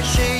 gotta.